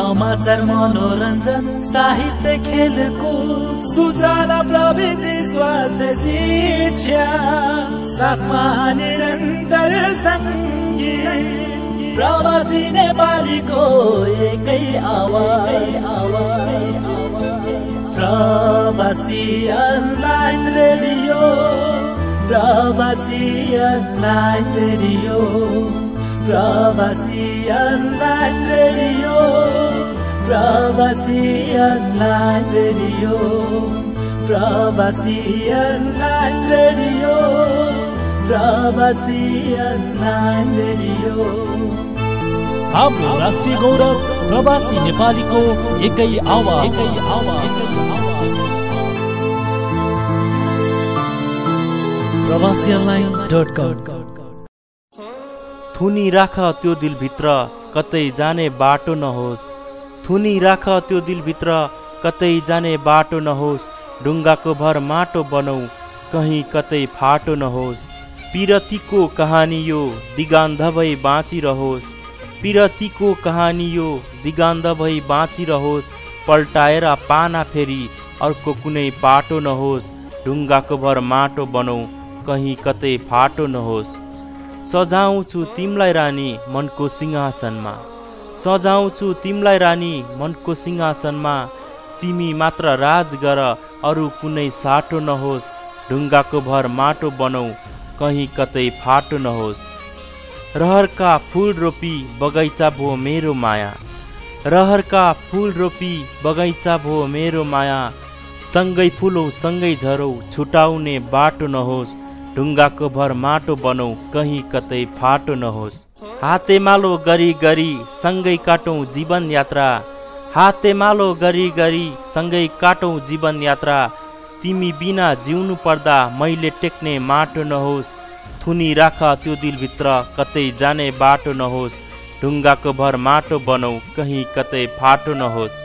समाचार मनोरञ्जन साहित्य खेलको सूचना प्रविधि स्वास्थ्य शिक्षा साथमा निरन्तर सङ्गीत। प्रवासी नेपालीको एकै आवाज। आवाज प्रवासी अनलाइन रेडियो प्रवासी अनलाइन रेडियो प्रवासी अनलाइन रेडियो प्रवासी अनलाइन रेडियो प्रवासी अनलाइन रेडियो प्रवासी अनलाइन रेडियो हाम्रो राष्ट्रिय गौरव प्रवासी नेपालीको एकै आवाज एकै आवाज प्रवासी अनलाइन डट कम थुनी राख त्यो दिलभित्र कतै जाने बाटो नहोस्। थुनी राख त्यो दिलभित्र कतै जाने बाटो नहोस्। ढुङ्गाको भर माटो बनाऊ कहीँ कतै फाटो नहोस्। पिरतीको कहानी यो दिगान्ध भई बाँचिरहोस्। पिरतीको कहानी यो दिगान्ध भई बाँचिरहोस्। पल्टाएर पाना फेरि अर्को कुनै पाटो नहोस्। ढुङ्गाको भर माटो बनाऊ कहीँ कतै फाटो नहोस्। सजाउँछु तिमीलाई रानी मनको सिंहासनमा। सजाउँछु तिमीलाई रानी मनको सिंहासनमा। तिमी मात्र राज गर अरू कुनै साटो नहोस्। ढुङ्गाको भर माटो बनाऊ कहीँ कतै फाटो नहोस्। रहरका फुल रोपी बगैँचा भो मेरो माया। रहरका फुल रोपी बगैँचा भो मेरो माया। सँगै फुलौ सँगै झरौ छुटाउने बाटो नहोस्। ढुङ्गाको भर माटो बनाऊ कहीँ कतै फाटो नहोस्। हातेमालो गरी गरी सँगै काटौँ जीवन यात्रा। हातेमालो गरी गरी सँगै काटौँ जीवन यात्रा। तिमी बिना जिउनु पर्दा मैले टेक्ने माटो नहोस्। थुनी राख त्यो दिलभित्र कतै जाने बाटो नहोस्। ढुङ्गाको भर माटो बनाऊ कहीँ कतै फाटो नहोस्।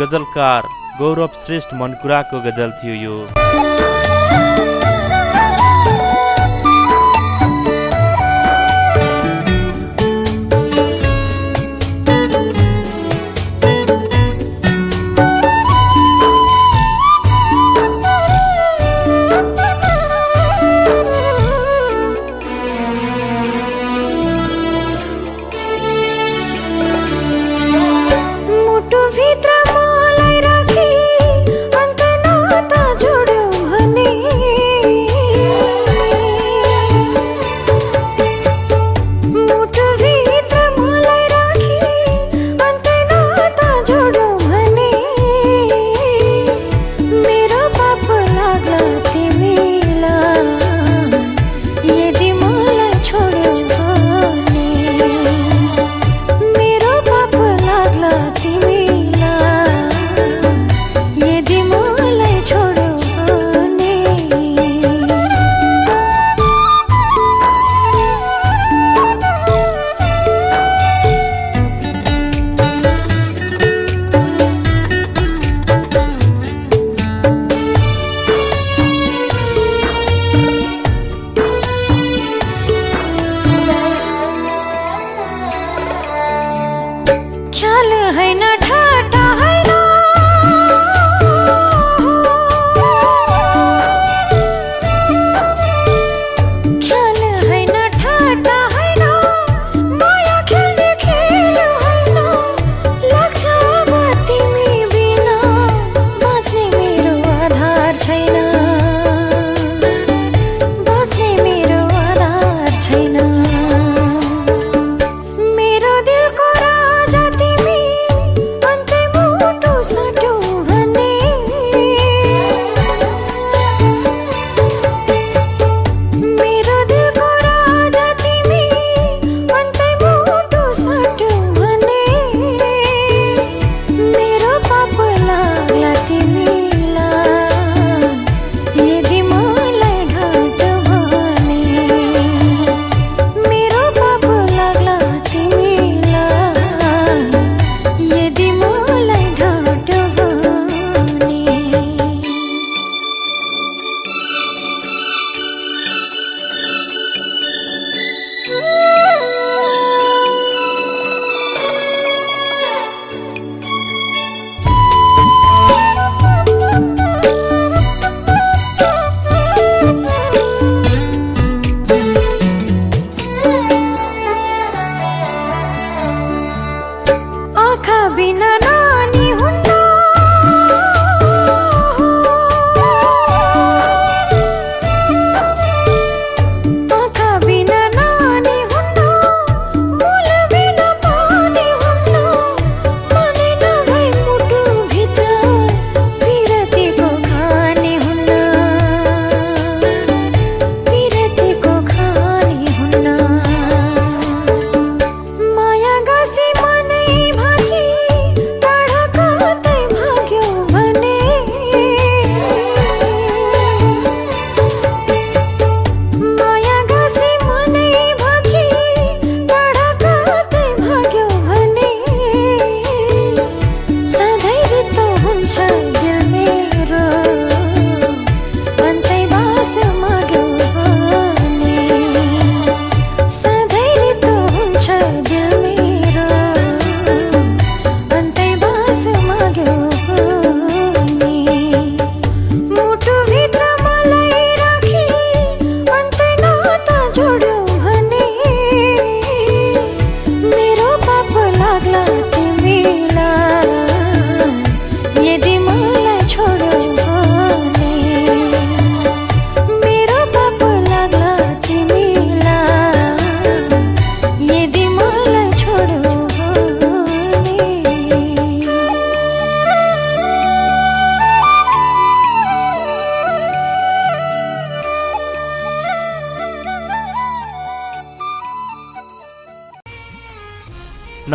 गजलकार गौरव श्रेष्ठ मनकुराको गजल थियो यो।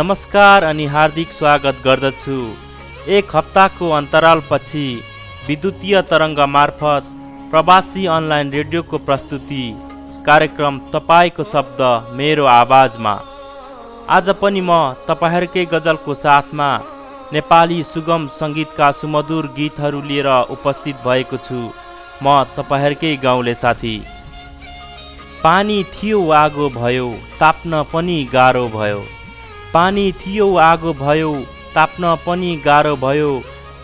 नमस्कार अनि हार्दिक स्वागत गर्दछु। एक हप्ताको अन्तरालपछि विद्युतीय तरङ्ग मार्फत प्रवासी अनलाइन रेडियोको प्रस्तुति कार्यक्रम तपाईँको शब्द मेरो आवाजमा। आज पनि म तपाईँहरूकै गजलको साथमा नेपाली सुगम सङ्गीतका सुमधुर गीतहरू लिएर उपस्थित भएको छु। म तपाईँहरूकै गाउँले साथी। पानी थियो आगो भयो ताप्न पनि गाह्रो भयो। पानी थियो आगो भयो ताप्न पनि गाह्रो भयो।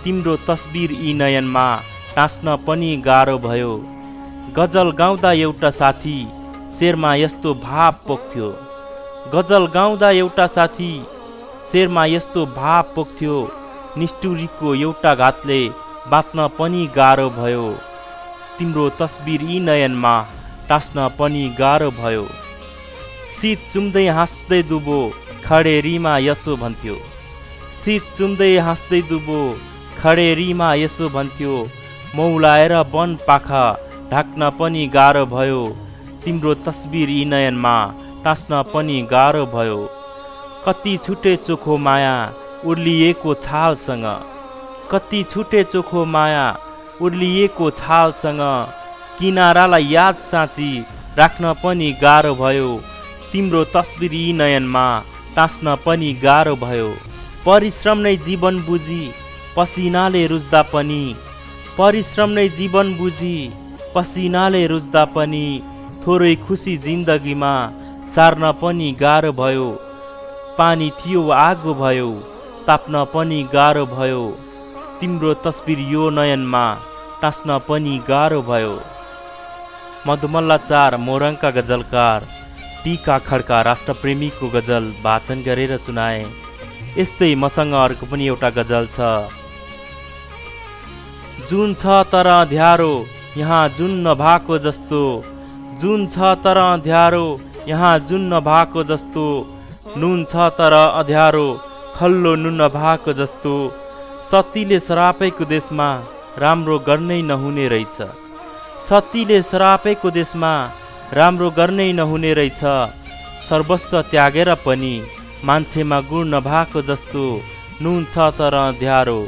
तिम्रो तस्बिर यी नयनमा टाँस्न पनि गाह्रो भयो। गजल गाउँदा एउटा साथी शेरमा यस्तो भाव पोख्थ्यो। गजल गाउँदा एउटा साथी शेरमा यस्तो भाव पोख्थ्यो। निष्ठुरीको एउटा घातले बाँच्न पनि गाह्रो भयो। तिम्रो तस्बिर यी नयनमा टाँस्न पनि गाह्रो भयो। शीत चुम्दै हाँस्दै दुबो खडेरीमा यसो भन्थ्यो। शीत चुम्दै हाँस्दै दुबो खडेरीमा यसो भन्थ्यो मौलाएर वन पाखा ढाक्न पनि गाह्रो भयो। तिम्रो तस्बिर यी नयनमा टाँस्न पनि गाह्रो भयो। कति छुटे चोखो माया उर्लिएको छालसँग। कति छुटे चोखो माया उर्लिएको छालसँग। किनारालाई याद साँची राख्न पनि गाह्रो भयो। तिम्रो तस्बिर यी नयनमा टाँस्न पनि गाह्रो भयो। परिश्रम नै जीवन बुझी पसिनाले रुच्दा पनि। परिश्रम नै जीवन बुझी पसिनाले रुच्दा पनि। थोरै खुसी जिन्दगीमा सार्न पनि गाह्रो भयो। पानी थियो आगो भयो। ताप्न पनि गाह्रो भयो। तिम्रो तस्बिर यो नयनमा टाँस्न पनि गाह्रो भयो। मधुमल्ला चार मोरङका गजलकार टिका खड्का राष्ट्रप्रेमीको गजल वाचन गरेर सुनाए। यस्तै मसँग अर्को पनि एउटा गजल छ। जुन छ तर अँध्यारो यहाँ जुन नभएको जस्तो। जुन छ तर अँध्यारो यहाँ जुन नभएको जस्तो। नुन छ तर अँध्यारो खल्लो नुन नभएको जस्तो। सतीले सरापैको देशमा राम्रो गर्नै नहुने रहेछ। सतीले सरापेको देशमा राम्रो गर्नै नहुने रहेछ। सर्वस्व त्यागेर पनि मान्छेमा गुण नभएको जस्तो नुन छ तर ध्यारो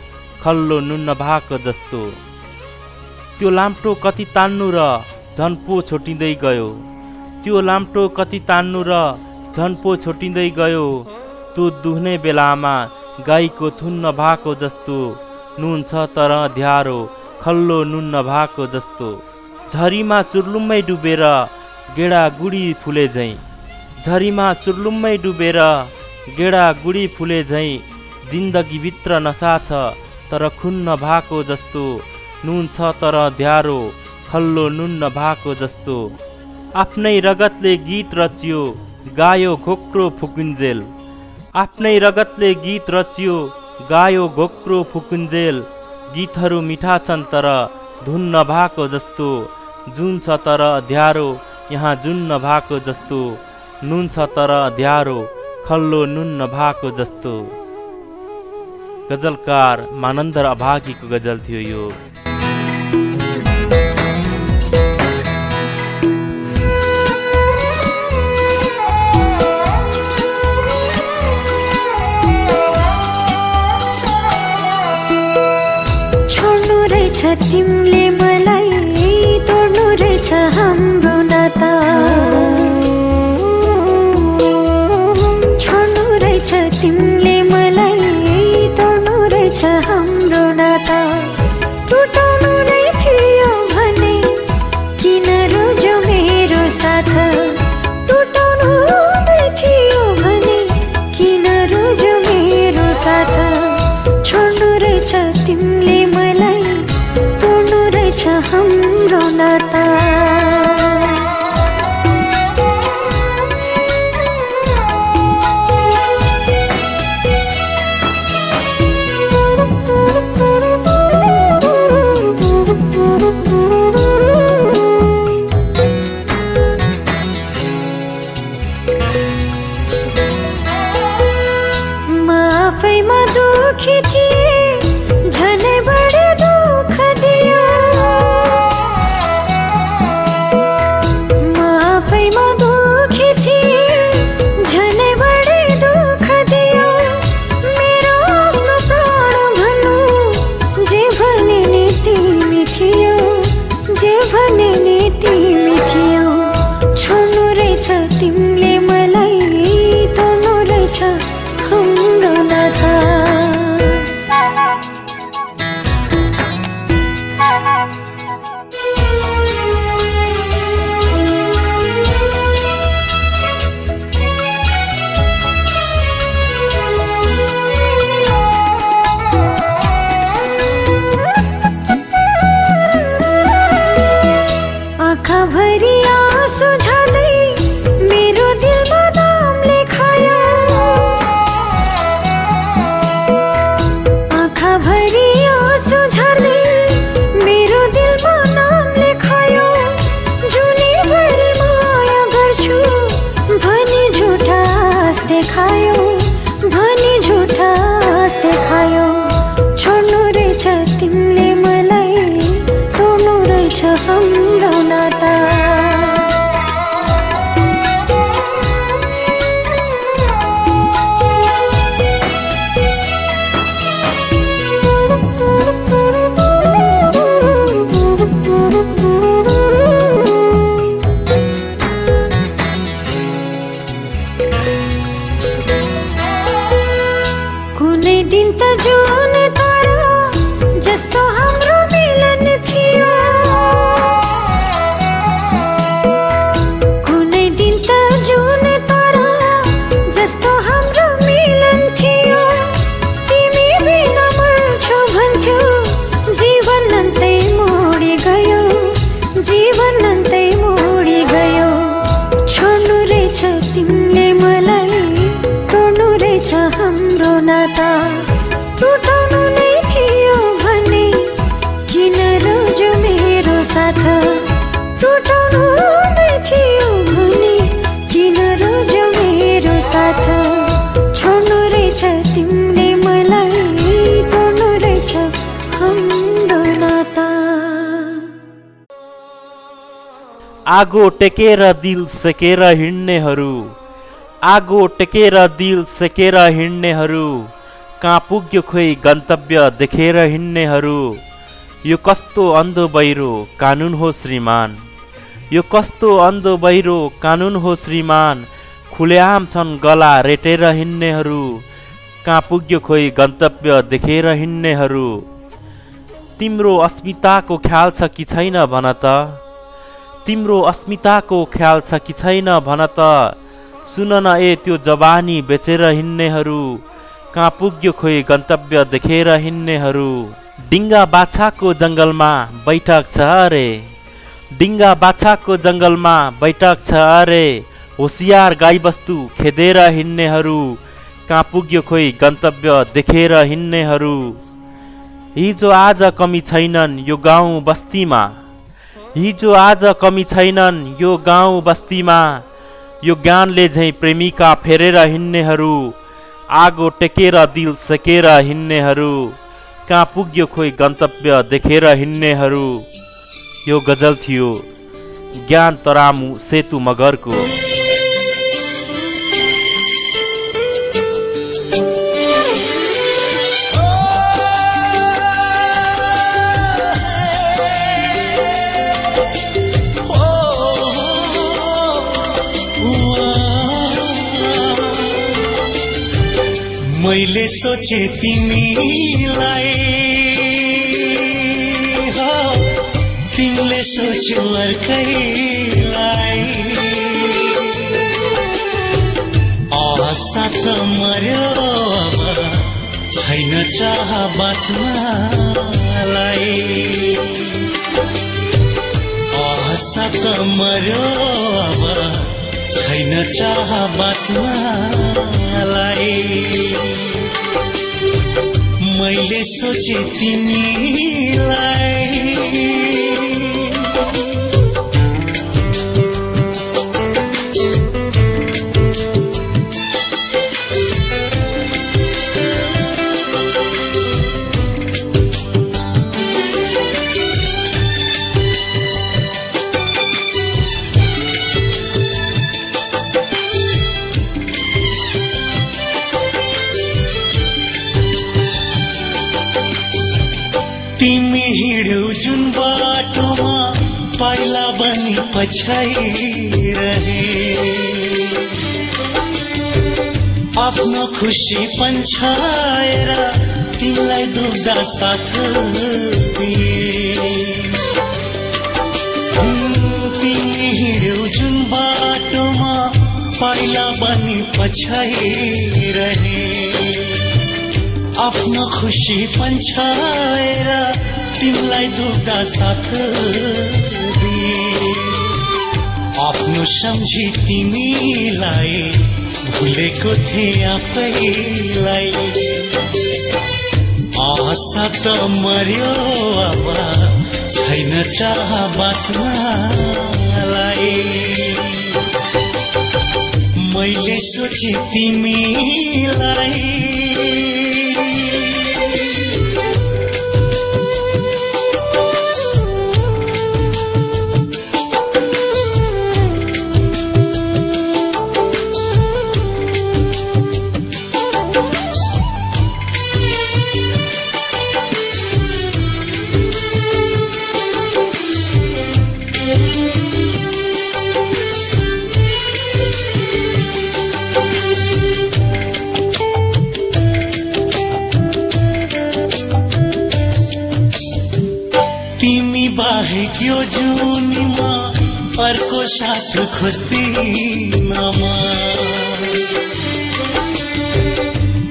खल्लो नुन नभएको जस्तो। त्यो लाम्टो कति तान्नु र झन्पो छोटिँदै गयो। त्यो लाम्टो कति तान्नु र झन्पो छोटिँदै गयो। त्यो दुह्ने बेलामा गाईको थुन नभएको जस्तो नुन छ तर ध्यारो खल्लो नुन नभएको जस्तो। झरीमा चुर्लुम्मै डुबेर गेडा गुडी फुले झैँ। झरीमा चुर्लुम्मै डुबेर गेडा गुडी फुले झैँ। जिन्दगीभित्र नसा छ तर खुन नभएको जस्तो। नुन छ तर ध्यारो खल्लो नुन नभएको जस्तो। आफ्नै रगतले गीत रच्यो गायो घोक्रो फुकुन्जेल। आफ्नै रगतले गीत रच्यो गायो घोक्रो फुकुन्जेल। गीतहरू मिठा छन् तर धुन नभएको जस्तो। जुन छ तर अध्यारो यहाँ जुन नभएको जस्तो नुन छ तर अध्यारो खल्लो नुन नभएको जस्तो। गजलकार मानन्दर अभागीको गजल थियो यो। तिमीले आगो टेकेर दिल सेकेर हिँड्नेहरू। आगो टेकेर दिल सेकेर हिँड्नेहरू। कहाँ पुग्यो खोइ गन्तव्य देखेर हिँड्नेहरू। यो कस्तो अन्धो बहिरो कानुन हो श्रीमान। यो कस्तो अन्धो बहिरो कानुन हो श्रीमान। खुलेआम छन् गला रेटेर हिँड्नेहरू। कहाँ पुग्यो खोइ गन्तव्य देखेर हिँड्नेहरू। तिम्रो अस्मिताको ख्याल छ कि छैन भन त। तिम्रो अस्मिताको ख्याल छ कि छैन भन त। सुन न ए त्यो जवानी बेचेर हिँड्नेहरू कहाँ पुग्यो खोइ गन्तव्य देखेर हिँड्नेहरू। डिङ्गा बाछाको जङ्गलमा बैठक छ अरे। डिङ्गा बाछाको जङ्गलमा बैठक छ अरे। होसियार गाईबस्तु खेदेर हिँड्नेहरू कहाँ पुग्यो खोइ गन्तव्य देखेर हिँड्नेहरू। हिजो आज कमी छैनन् यो गाउँ बस्तीमा। हिजो आज कमी छैनन् यो गाउँ बस्तीमा। यो ज्ञानले झैँ प्रेमिका फेरेर हिँड्नेहरू आगो टेकेर दिल सेकेर हिँड्नेहरू कहाँ पुग्यो खोइ गन्तव्य देखेर हिँड्नेहरू। यो गजल थियो ज्ञान तरामु सेतु मगरको। मैले सोचे तिमीलाई तिमीले सोच्यो अर्कैलाई आशा त मर्यो अब छैन चाह बाँच्नलाई आशा त मर्यो अब छैन चाह बाँच्नलाई मैले सोचे तिमीलाई पछाइरहे आफ्नो खुसी पन्छाएर तिमीलाई दुख्दा साथ दिए। तिमी हिँड्यौ जुन बाटोमा पाइला बनी पछाइरहे आफ्नो खुसी पन्छाएर तिमीलाई दुख्दा साथ आफ्नो सम्झी तिमीलाई भुलेको थिएँ आफैलाई। आशा त मर्यो अब छैन चाह बाँच्नलाई। मैले सोचे तिमीलाई साथ खोज्दिनमा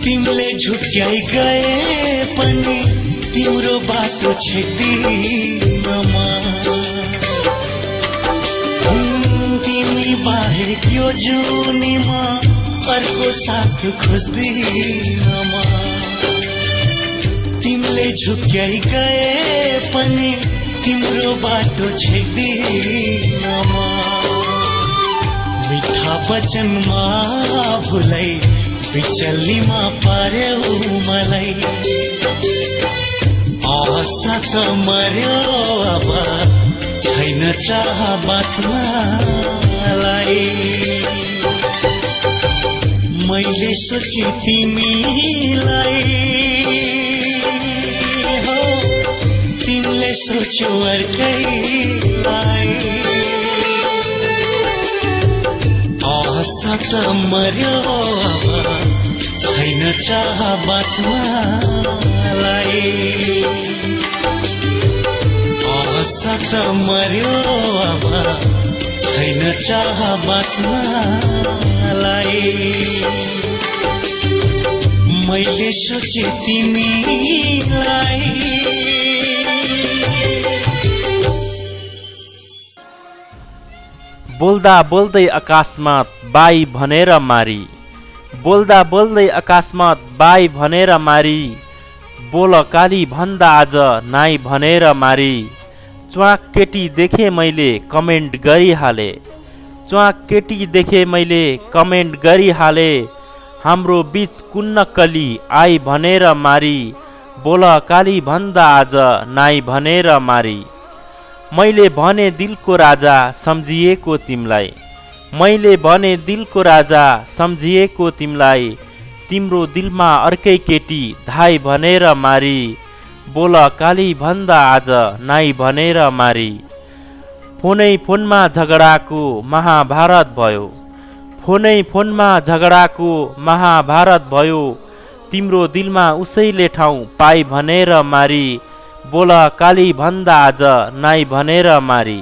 तिमीले गए पनि तिम्रो बाटो छेक्दिनमा तिमी बाहेक यो जुनीमा अर्को साथ खोज्दिनमा तिमीले झुक्याइ गए पनि तिम्रो बाटो छेक्दिनमा मिठा वचनमा भुलाई बिचल्लीमा पार्यौ मलाई। आशा त मर्यो अब छैन चाह बाँच्नलाई। मैले सोचे तिमीलाई सोच्यो अर्कैलाई आशा त मर्यो अब छैन चाह बाँच्नलाई आशा त मर्यो अब छैन चाह बाँच्नलाई मैले सोचे तिमीलाई बोल्दा बोल्दै अकस्मात बाई भनेर मारी। बोल्दा बोल्दै अकस्मात बाई भनेर मारी। बोल काली भन्दा आज नाइ भनेर मारी। च्वाक केटी देखे मैले कमेन्ट गरिहाले। च्वाक केटी देखे मैले कमेन्ट गरिहाले। हाम्रो बिच कुन्न कली आई भनेर मारी। बोल काली भन्दा आज नाइ भनेर मारी। मैले भने दिलको राजा सम्झिएको तिमीलाई। मैले भने दिलको राजा सम्झिएको तिमीलाई। तिम्रो दिलमा अर्कै केटी धाई भनेर मारी। बोल काली भन्दा आज नाइ भनेर मारी। फोनै फोनमा झगडाको महाभारत भयो। फोनै फोनमा झगडाको महाभारत भयो। तिम्रो दिलमा उसैले ठाउँ पाई भनेर मारी। बोल काली भन्दा आज नाइ भनेर मारी।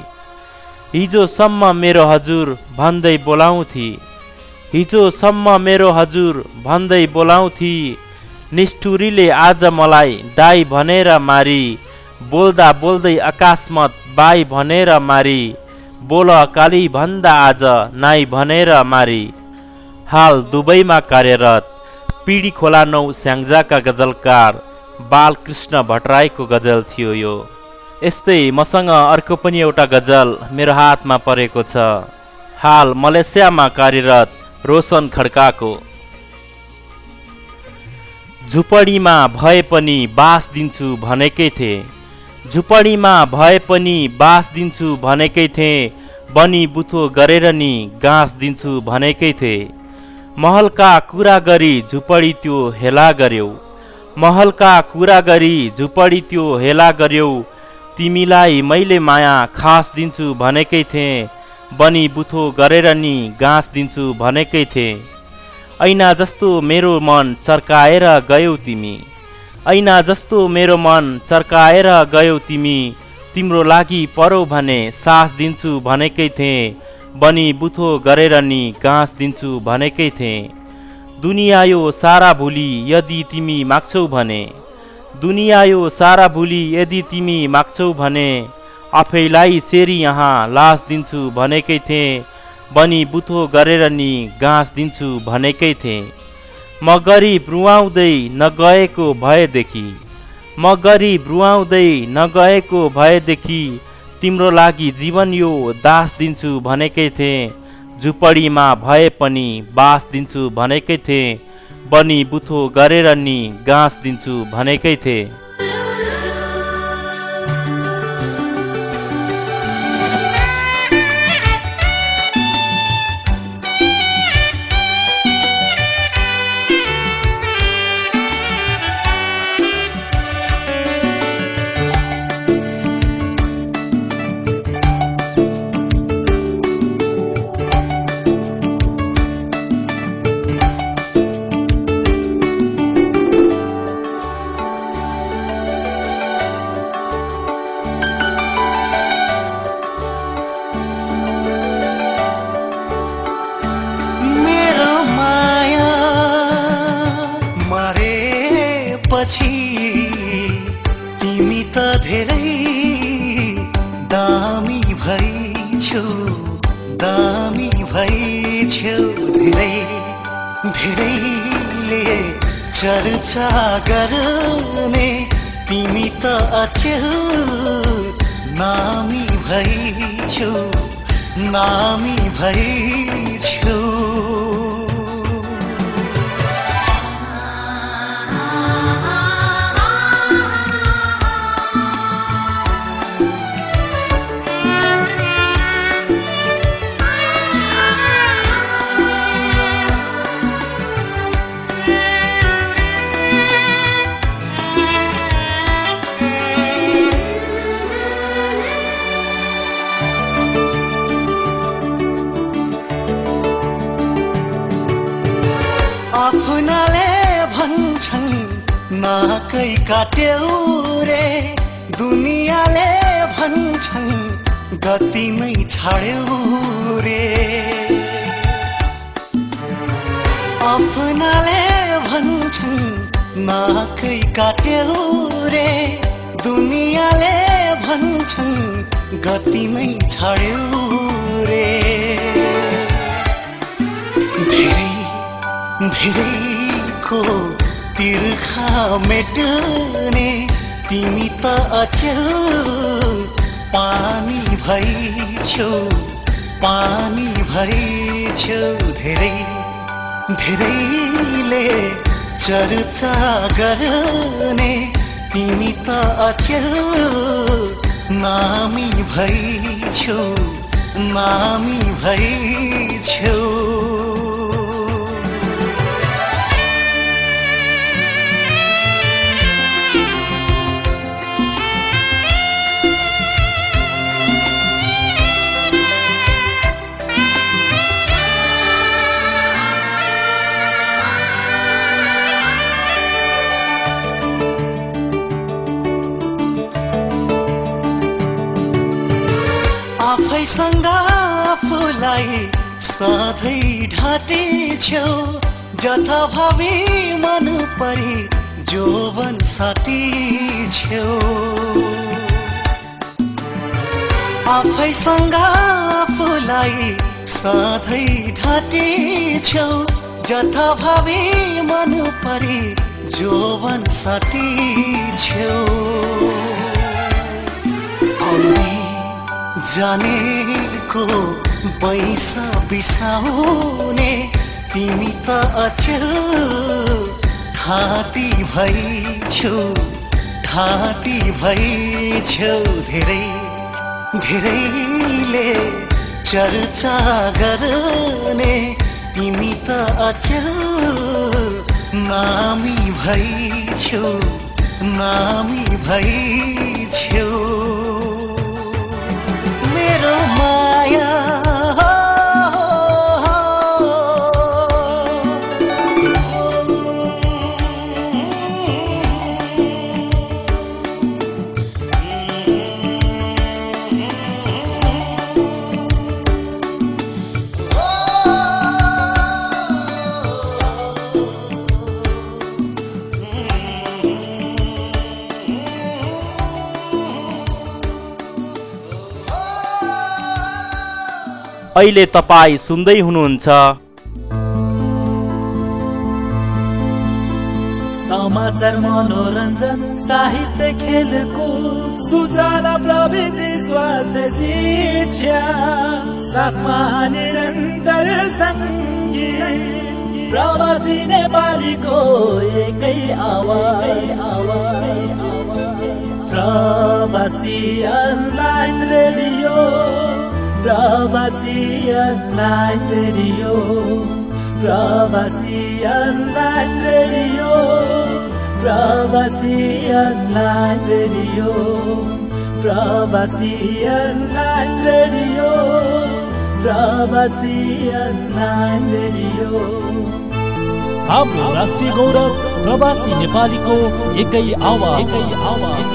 हिजोसम्म मेरो हजुर भन्दै बोलाउँथी। हिजोसम्म मेरो हजुर भन्दै बोलाउँथी। निष्ठुरीले आज मलाई दाई भनेर मारी। बोल्दा बोल्दै आकाशमत बाई भनेर मारी। बोल काली भन्दा आज नाइ भनेर मारी। हाल दुबईमा कार्यरत। पिडी खोला नौ स्याङ्जाका गजलकार। बालकृष्ण भट्टराईको गजल थियो यो। यस्तै मसँग अर्को पनि एउटा गजल मेरो हातमा परेको छ। हाल मलेसियामा कार्यरत रोशन खड्काको। झुपडीमा भए पनि बास दिन्छु भनेकै थिएँ। झुपडीमा भए पनि बास दिन्छु भनेकै थिएँ। बनी बुथो गरेर नि गाँस दिन्छु भनेकै थिएँ। महलका कुरा गरी झुपडी त्यो हेला गर्यौ। महलका कुरा गरी झुपडी त्यो हेला गर्यौ। तिमीलाई मैले माया खास दिन्छु भनेकै थिएँ बनी बुथो गरेर नि गाँस दिन्छु भनेकै थिएँ। ऐना जस्तो मेरो मन चर्काएर गयौ तिमी। ऐना जस्तो मेरो मन चर्काएर गयौ तिमी। तिम्रो लागि परौ भने सास दिन्छु भनेकै थिएँ बनी बुथो गरेर नि गाँस दिन्छु भनेकै थिएँ। दुनियाँ यो सारा भुली यदि तिमी माग्छौ भने। दुनियाँ यो सारा भुली यदि तिमी माग्छौ भने आफैलाई सेरी यहाँ लास दिन्छु भनेकै थिएँ बनी बुथो गरेर नि गाँस दिन्छु भनेकै थिएँ। म गरिब रुवाउँदै नगएको भएदेखि म गरिब रुवाउँदै नगएको भएदेखि तिम्रो लागि जीवन यो दास दिन्छु भनेकै थिएँ। झुपडीमा भए पनि बास दिन्छु भनेकै थिएँ। बनी बुथो गरेर नि गाँस दिन्छु भनेकै थिएँ। चर्चा गर्ने तिमी त अचेल। नामी भइछौ नामी भइछौ। नाकै काट्यौ रे। दुनियाँले भन्छन् गति नै छाड्यौ रे। आफ्नाले भन्छन् नाकै काट्यौ रे। दुनियाँले भन्छन् गति नै छाड्यौ रे। धेरै धेरैको तिर्खा मेट्ने तिमी त अचेल पानी भइछौ पानी भइछौ धेरै धेरैले चर्चा गर्ने तिमी त अचेल नामी भइछौ नामी भइछौ आफैसँग आफूलाई सधैँ ढाँटे छेउ जथाभावी मन परी जोवन साटी छेउ आफैसँग आफूलाई सधैँ ढाँटे छेउ जथाभावी मन परी जोवन साटी छेउ जानेको पैसा बिसाउने तिमी त अचेल। ठाटी भइछौ ठाटी भइछौ धेरै धेरैले चर्चा गर्ने तिमी त अचेल। नामी भइछौ नामी भइछौ अहिले तपाईँ सुन्दै हुनुहुन्छ। समाचार मनोरञ्जन साहित्य खेलको सुजना प्रविधि स्वास्थ्य शिक्षा साथमा निरन्तर सङ्गी प्रवासी नेपालीको एकै आवाज आवाज। प्रवासी अनलाइन रेडियो। प्रवासी अनलाइन रेडियो प्रवासी अनलाइन रेडियो प्रवासी अनलाइन रेडियो प्रवासी अनलाइन रेडियो प्रवासी अनलाइन रेडियो। हाम्रो राष्ट्रिय गौरव प्रवासी नेपालीको एकै आवाज एकै आवाज।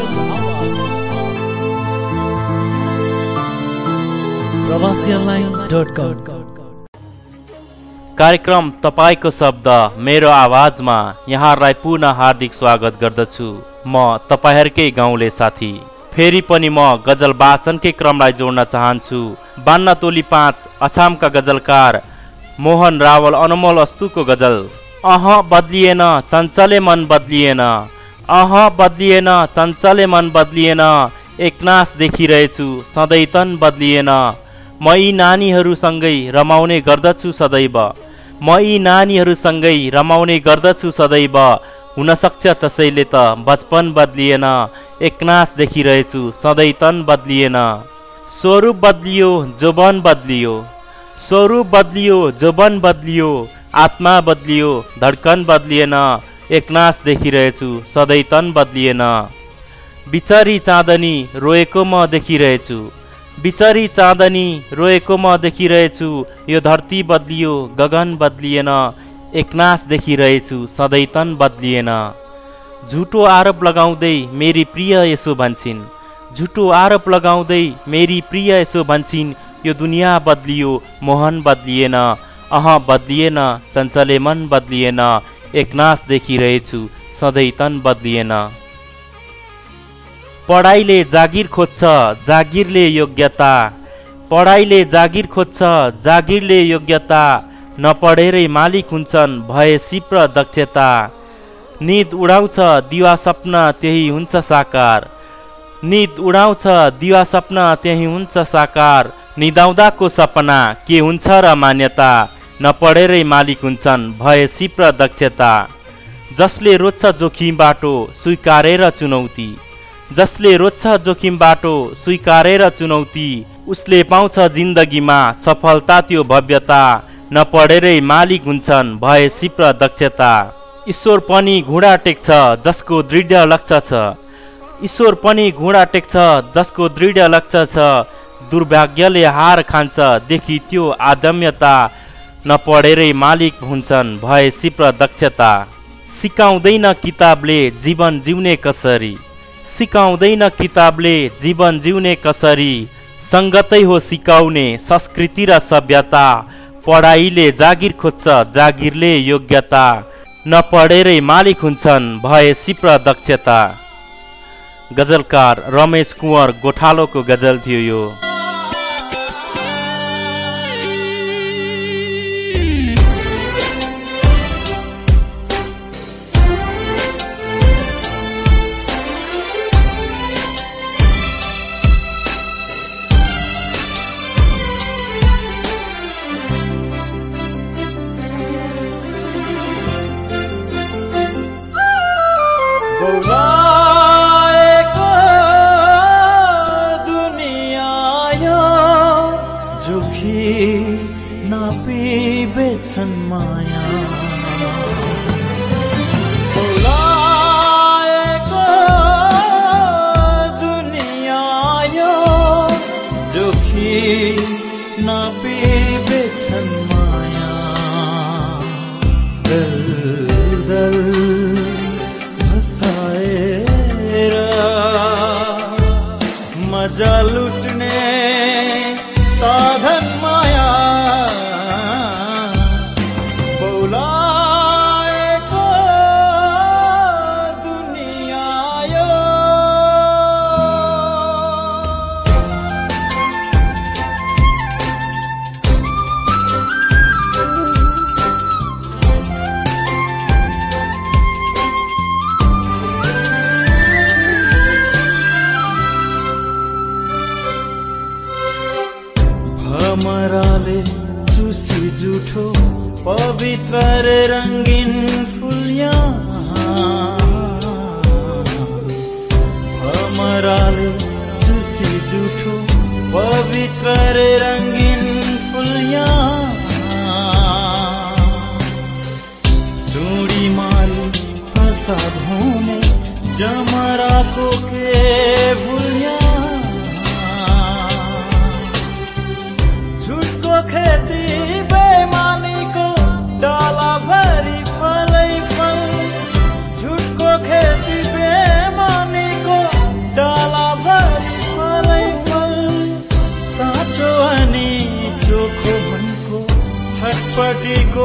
कार्यक्रम तपाईँको शब्द मेरो आवाजमा यहाँहरूलाई पुनः हार्दिक स्वागत गर्दछु। म तपाईँहरूकै गाउँले साथी। फेरि पनि म गजल वाचनकै क्रमलाई जोड्न चाहन्छु। बान्न तोली पाँच अछामका गजलकार मोहन रावल अनमोल अस्तुको गजल। अह बदलिएन चञ्चले मन बदलिएन। अह बदलिएन चञ्चले मन बदलिएन। एकनाश देखिरहेछु सधैँ तन बदलिएन। म यी नानीहरूसँगै रमाउने गर्दछु सदैव। म यी नानीहरूसँगै रमाउने गर्दछु सदैव। हुनसक्छ त्यसैले त बचपन बदलिएन एकनाश देखिरहेछु सधैँ तन बदलिएन। स्वरूप बदलियो जोबन बदलियो। स्वरूप बदलियो जोबन बदलियो। आत्मा बदलियो धड्कन बदलिएन एकनाश देखिरहेछु सधैँ तन बदलिएन। बिचरी चाँदनी रोएको म देखिरहेछु। बिचरी चाँदनी रोएको म देखिरहेछु यो धरती बदलियो गगन बदलिएन एकनाश देखिरहेछु सधैँ तन बदलिएन। झुटो आरोप लगाउँदै मेरी प्रिय यसो भन्छन्। झुटो आरोप लगाउँदै मेरी प्रिय यसो भन्छन् यो दुनियाँ बदलियो मोहन बदलिएन अह बदलिएन चञ्चले मन बदलिएन एकनाश देखिरहेछु सधैँ तन बदलिएन। पढाइले जागिर खोज्छ जागिरले योग्यता। पढाइले जागिर खोज्छ जागिरले योग्यता। नपढेरै मालिक हुन्छन् भए सिप्र दक्षता। निद उडाउँछ दिवा सपना त्यही हुन्छ साकार। निद उडाउँछ दिवा सपना त्यही हुन्छ साकार। निदाउँदाको सपना के हुन्छ र मान्यता। नपढेरै मालिक हुन्छन् भए सिप्र दक्षता। जसले रोज्छ जोखिम बाटो स्वीकारेर चुनौती। जसले रोज्छ जोखिम बाटो स्वीकारेर चुनौती उसले पाउँछ जिन्दगीमा सफलता त्यो भव्यता नपढेरै मालिक हुन्छन् भए सिप्र दक्षता। ईश्वर पनि घुँडा टेक्छ जसको दृढ लक्ष्य छ। ईश्वर पनि घुँडा टेक्छ जसको दृढ लक्ष्य छ। दुर्भाग्यले हार खान्छ देखि त्यो आदम्यता नपढेरै मालिक हुन्छन् भए सिप्र दक्षता। सिकाउँदैन किताबले जीवन जिउने कसरी। सिकाउँदैन किताबले जीवन जिउने कसरी? सङ्गतै हो सिकाउने संस्कृति र सभ्यता। पढाइले जागिर खोज्छ जागिरले योग्यता। नपढेरै मालिक हुन्छन् भए सिप्र दक्षता। गजलकार रमेश कुँवर गोठालोको गजल थियो यो।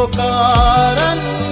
फल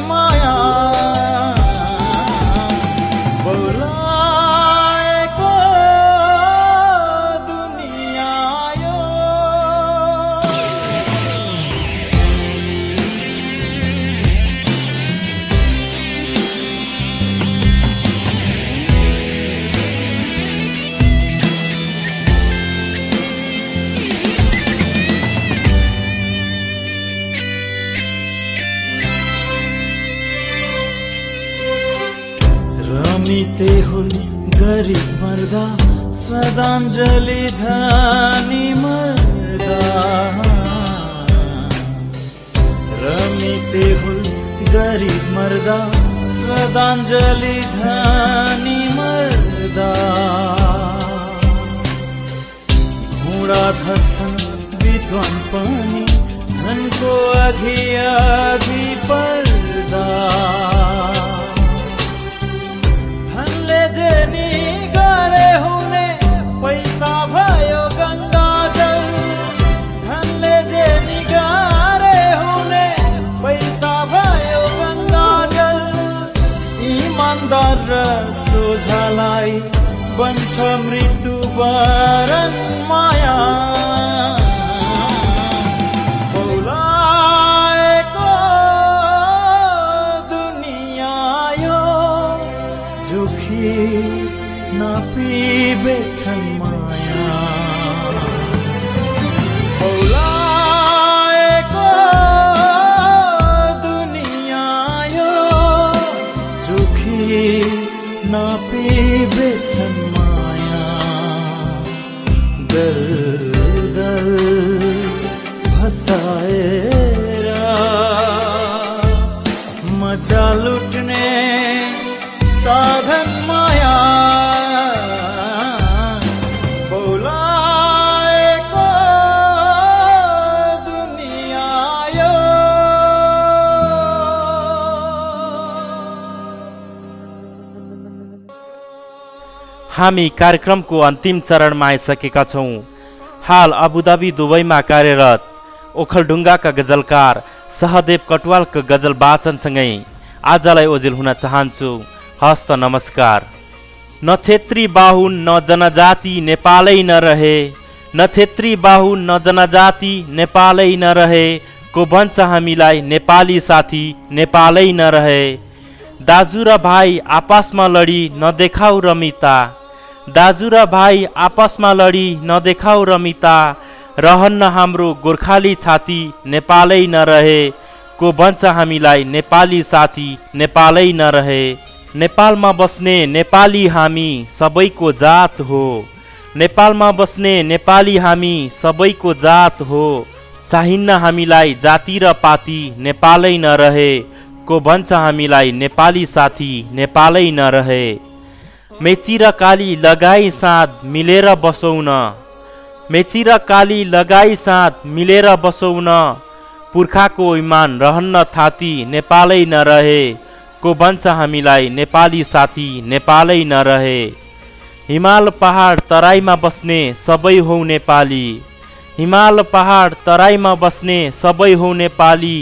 غبارا हामी कार्यक्रमको अन्तिम चरणमा आइसकेका छौँ। हाल अबुधाबी दुबईमा कार्यरत ओखलढुङ्गाका गजलकार सहदेव कटवालको गजल वाचनसँगै आजलाई ओझेल हुन चाहन्छु। हस्त नमस्कार। न छेत्री बाहुन न जनजाति नेपालै नरहे। न छेत्री बाहुन न जनजाति नेपालै नरहे। को भन्छ हामीलाई नेपाली साथी नेपालै नरहे। दाजु र भाइ आपसमा लडी नदेखाउ रमिता। दाजु र भाइ आपसमा लडी नदेखाउ रमिता रहन्न हाम्रो गोर्खाली छाती नेपालै नरहे को भन्छ हामीलाई नेपाली साथी नेपालै नरहे। नेपालमा बस्ने नेपाली हामी सबैको जात हो। नेपालमा बस्ने नेपाली हामी सबैको जात हो। चाहिन्न हामीलाई जाति र पाती नेपालै नरहे को भन्छ हामीलाई नेपाली साथी नेपालै नरहे। मेची र काली लगाई साथ मिलेर बसौँ न मेची र काली लगाई साथ मिलेर बसौँ न पुर्खाको इमान रहन्न थाती नेपालै नरहे। को भन्छ हामीलाई नेपाली साथी नेपालै नरहे। हिमाल पहाड तराईमा बस्ने सबै हौ नेपाली। हिमाल पहाड तराईमा बस्ने सबै हौ नेपाली।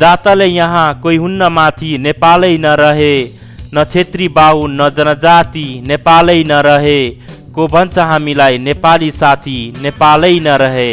जातले यहाँ कोही हुन्न माथि नेपालै नरहे। न छेत्री बाउ न जनजाति नेपालै नरहे को भन्छ हामीलाई नेपाली साथी नेपालै नरहे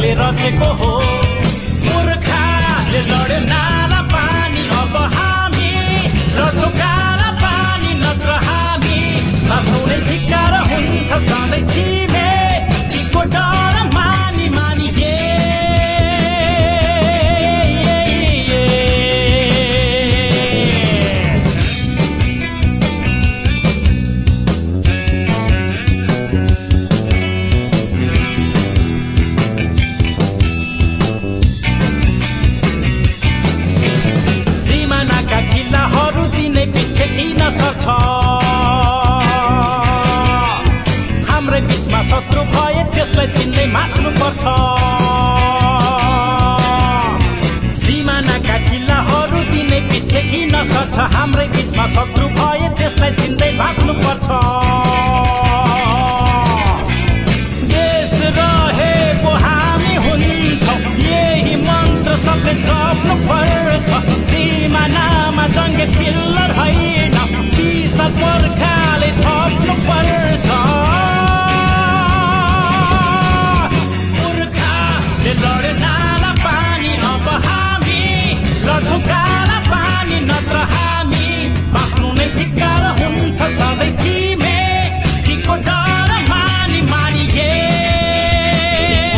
कसले रचेको हो गोर्खाले लड्यो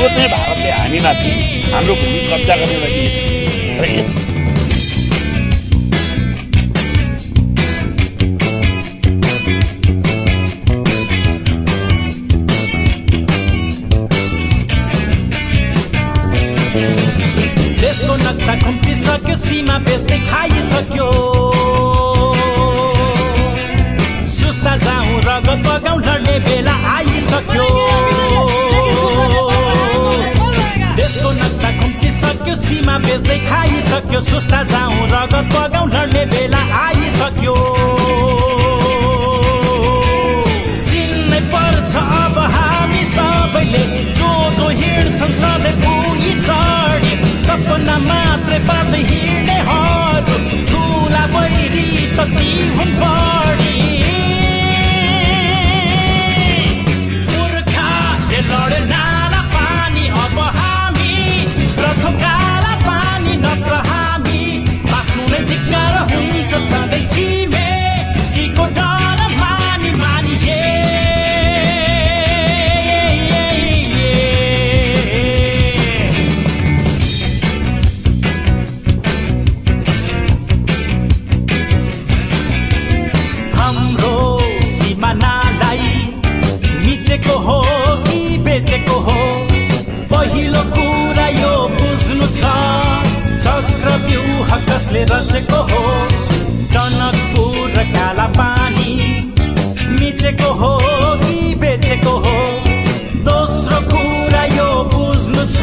चाहिँ भारतले हामीमाथि हाम्रो भूमि कब्जा गर्ने लागि खाइसक्यो सुस्ता जाउँ रगत बगाउँ लड्ने बेला आइसक्यो। चिन्नै पर्छ अब हामी सबैले जो जो हिँड्छन् सधैँ पुगी चढी। सपना मात्रै पार्दै हिँड्नेहरू ठुला बैरी त ती हुन् बढी लडे हुन्छ सधैँ छिमे किको डर मानी मानी। हाम्रो सिमानालाई मिचेको हो कि बेचेको हो पहिलो कुरा यो बुझ्नु छ चक्रव्यूह कसले रचेको हो मिचेको हो कि बेचेको हो? दोस्रो कुरा यो बुझ्नु छ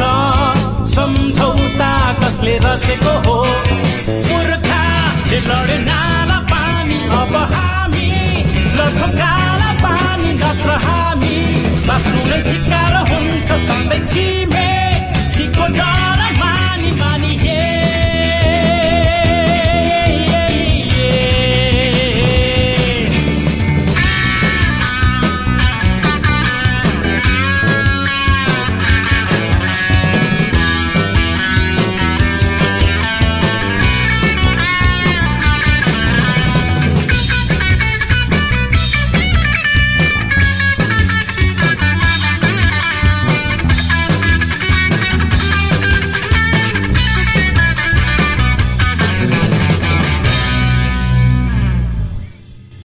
सम्झौता कसले रचेको हो? पानी अब हामी काला पानी नत्र हामी। बाँच्नु नै धिक्कार हुन्छ सधैँ छिमे